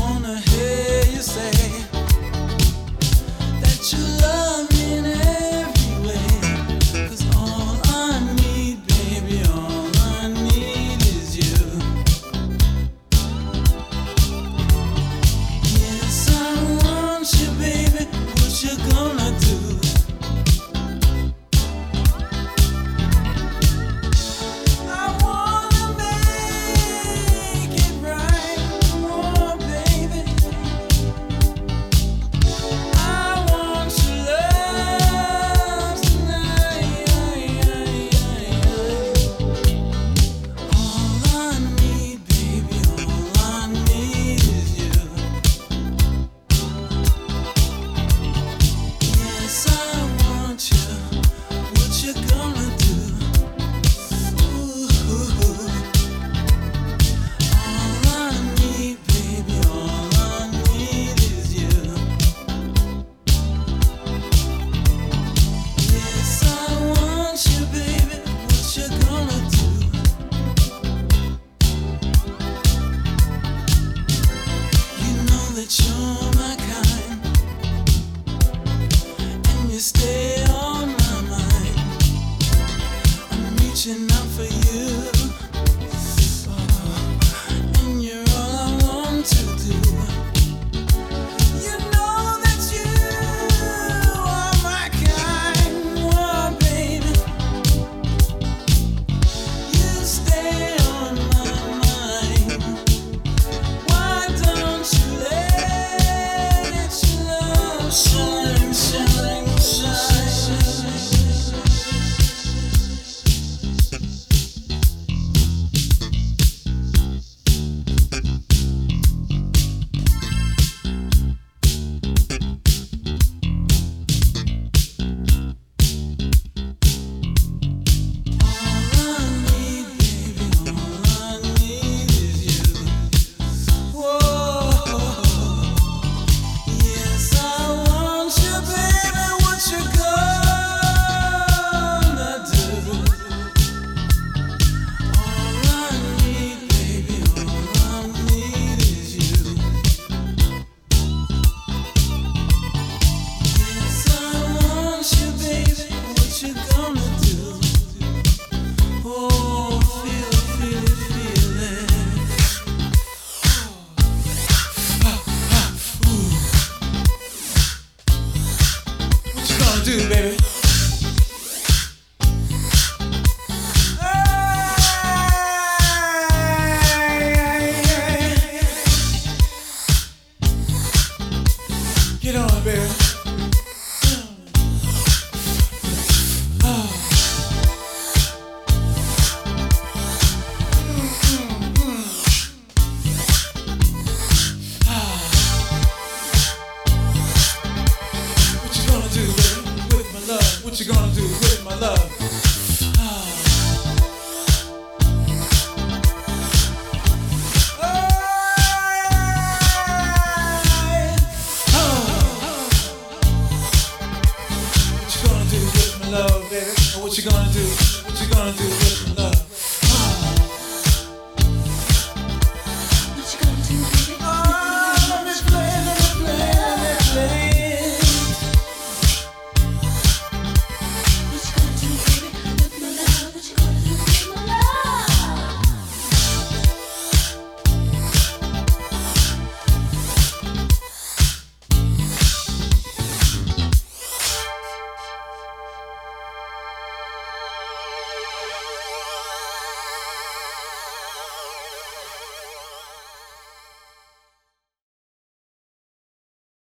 wanna hit? Stay. do, baby. Ah. Ah. Ah. gonna do with my love? Love, baby. What you gonna do? What you gonna do with?